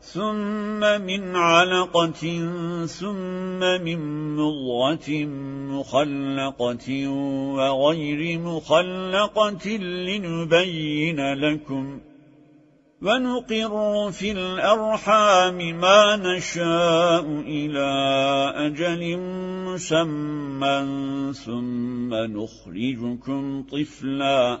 ثم من علقة ثم من مضغة مخلقة وغير مخلقة لنبين لكم ونقر في الأرحام ما نشاء إلى أجل مسمى ثم نخرجكم طفلا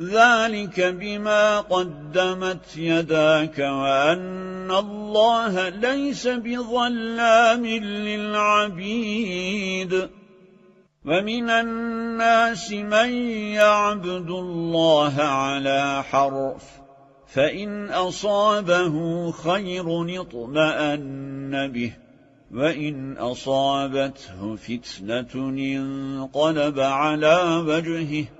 ذلك بما قدمت يداك وأن الله ليس بظلام للعبيد. ومن الناس من يعبد الله على حرف فإن أصابه خير اطمأن به وإن أصابته فتنة انقلب على وجهه.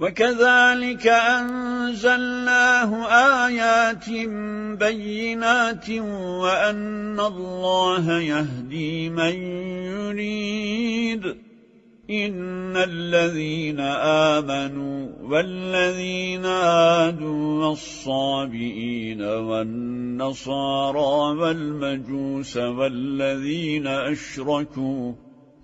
وكذلك أنزلناه آيات بينات وأن الله يهدي من يريد. إن الذين آمنوا والذين آدوا والصابئين والنصارى والمجوس والذين أشركوا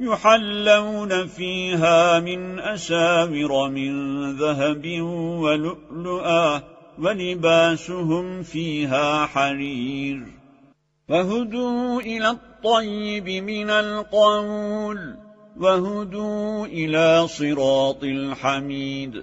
يحلون فيها من أسامر من ذهب ولؤلؤا ولباسهم فيها حرير فهدوا إلى الطيب من القول وهدوا إلى صراط الحميد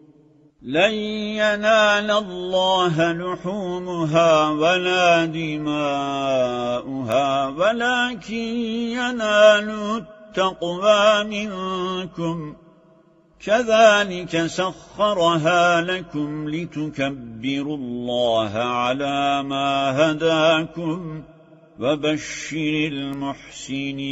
لن ينال الله لحومها ولا دماؤها ولكن ينال التقوى منكم. كذلك سخرها لكم لتكبروا الله على ما هداكم وبشر المحسنين.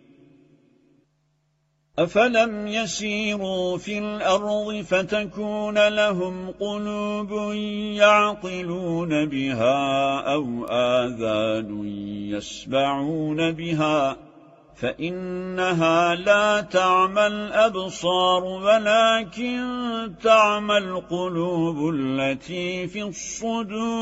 أفلم يسيروا في الأرض فتكون لهم قلوب يعقلون بها أو آذان يسبعون بها فإنها لا تعمى الأبصار ولكن تعمى القلوب التي في الصدور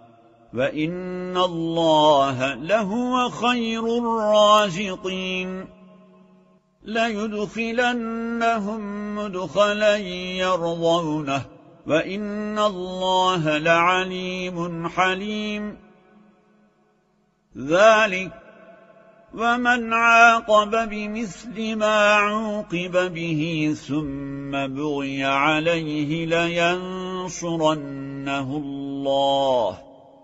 وَإِنَّ اللَّهَ لَهُوَ خَيْرُ الرَّازِقِينَ لَيُدْخِلَنَّهُمْ مُدْخَلًا يَرْضَوْنَهُ وَإِنَّ اللَّهَ لَعَلِيمٌ حَلِيمٌ ذَلِكَ وَمَنْ عَاقَبَ بِمِثْلِ مَا عُوقِبَ بِهِ ثُمَّ بُغِيَ عَلَيْهِ لَيَنصُرَنَّهُ اللَّهُ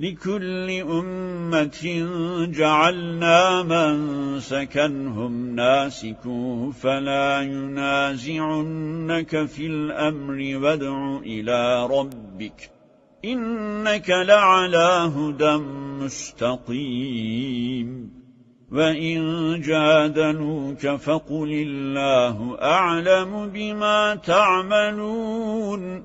لكل أمة جعلنا من سكنهم ناسكوه فلا ينازعنك في الأمر وادع إلى ربك إنك لعلى هدى مستقيم وإن جادلوك فقل الله أعلم بما تعملون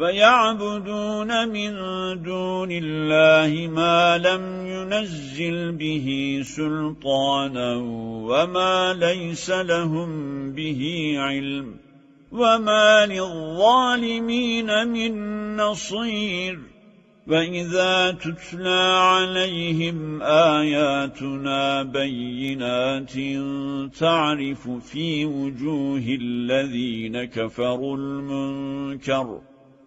ويعبدون من دون الله ما لم ينزل به سلطانا وما ليس لهم به علم وما للظالمين من نصير وإذا تتلى عليهم آياتنا بينات تعرف في وجوه الذين كفروا المنكر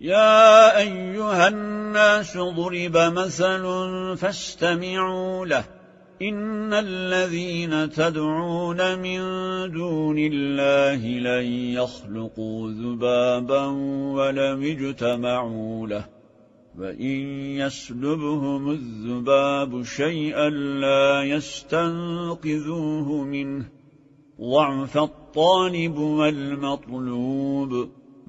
يا أيها الناس ضرب مثل فاستمعوا له. إن الذين تدعون من دون الله لن يخلقوا ذبابا ولم اجتمعوا له. وإن يسلبهم الذباب شيئا لا يستنقذوه منه. ضعف الطالب والمطلوب.